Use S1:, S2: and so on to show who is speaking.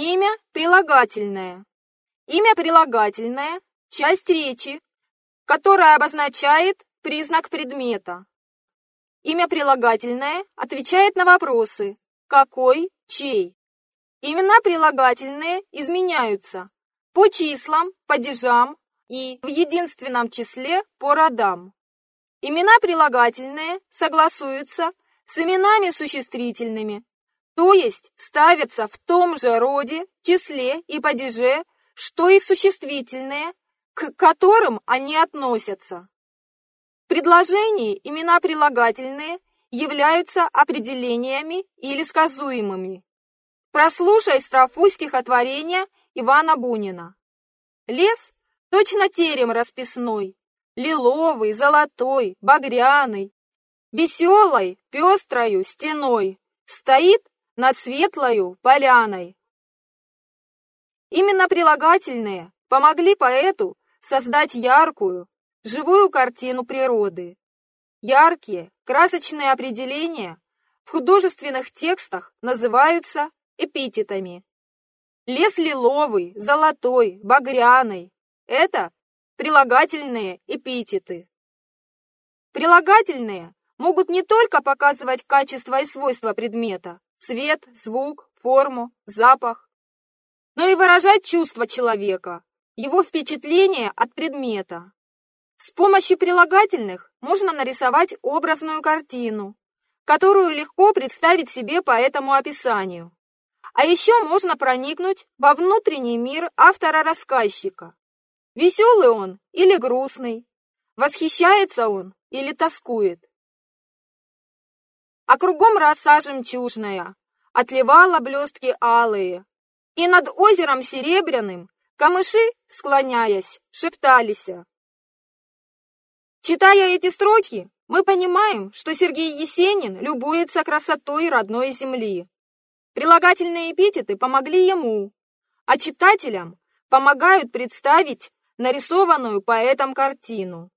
S1: Имя прилагательное. Имя прилагательное – часть речи, которая обозначает признак предмета. Имя прилагательное отвечает на вопросы «какой», «чей». Имена прилагательные изменяются по числам, падежам и в единственном числе по родам. Имена прилагательные согласуются с именами существительными, то есть ставятся в том же роде, числе и падеже, что и существительные, к которым они относятся. В предложении имена прилагательные являются определениями или сказуемыми. Прослушай строфу стихотворения Ивана Бунина. Лес точно терем расписной, лиловый, золотой, багряный, веселой, пестрою стеной, стоит над светлою поляной. Именно прилагательные помогли поэту создать яркую, живую картину природы. Яркие, красочные определения в художественных текстах называются эпитетами. Лес лиловый, золотой, багряный – это прилагательные эпитеты. Прилагательные могут не только показывать качество и свойства предмета, цвет, звук, форму, запах, но и выражать чувства человека, его впечатление от предмета. С помощью прилагательных можно нарисовать образную картину, которую легко представить себе по этому описанию. А еще можно проникнуть во внутренний мир автора-рассказчика. Веселый он или грустный, восхищается он или тоскует. А кругом роса жемчужная, отливала блестки алые, и над озером серебряным камыши, склоняясь, шептались. Читая эти строки, мы понимаем, что Сергей Есенин любуется красотой родной земли. Прилагательные эпитеты помогли ему, а читателям помогают представить нарисованную поэтом картину.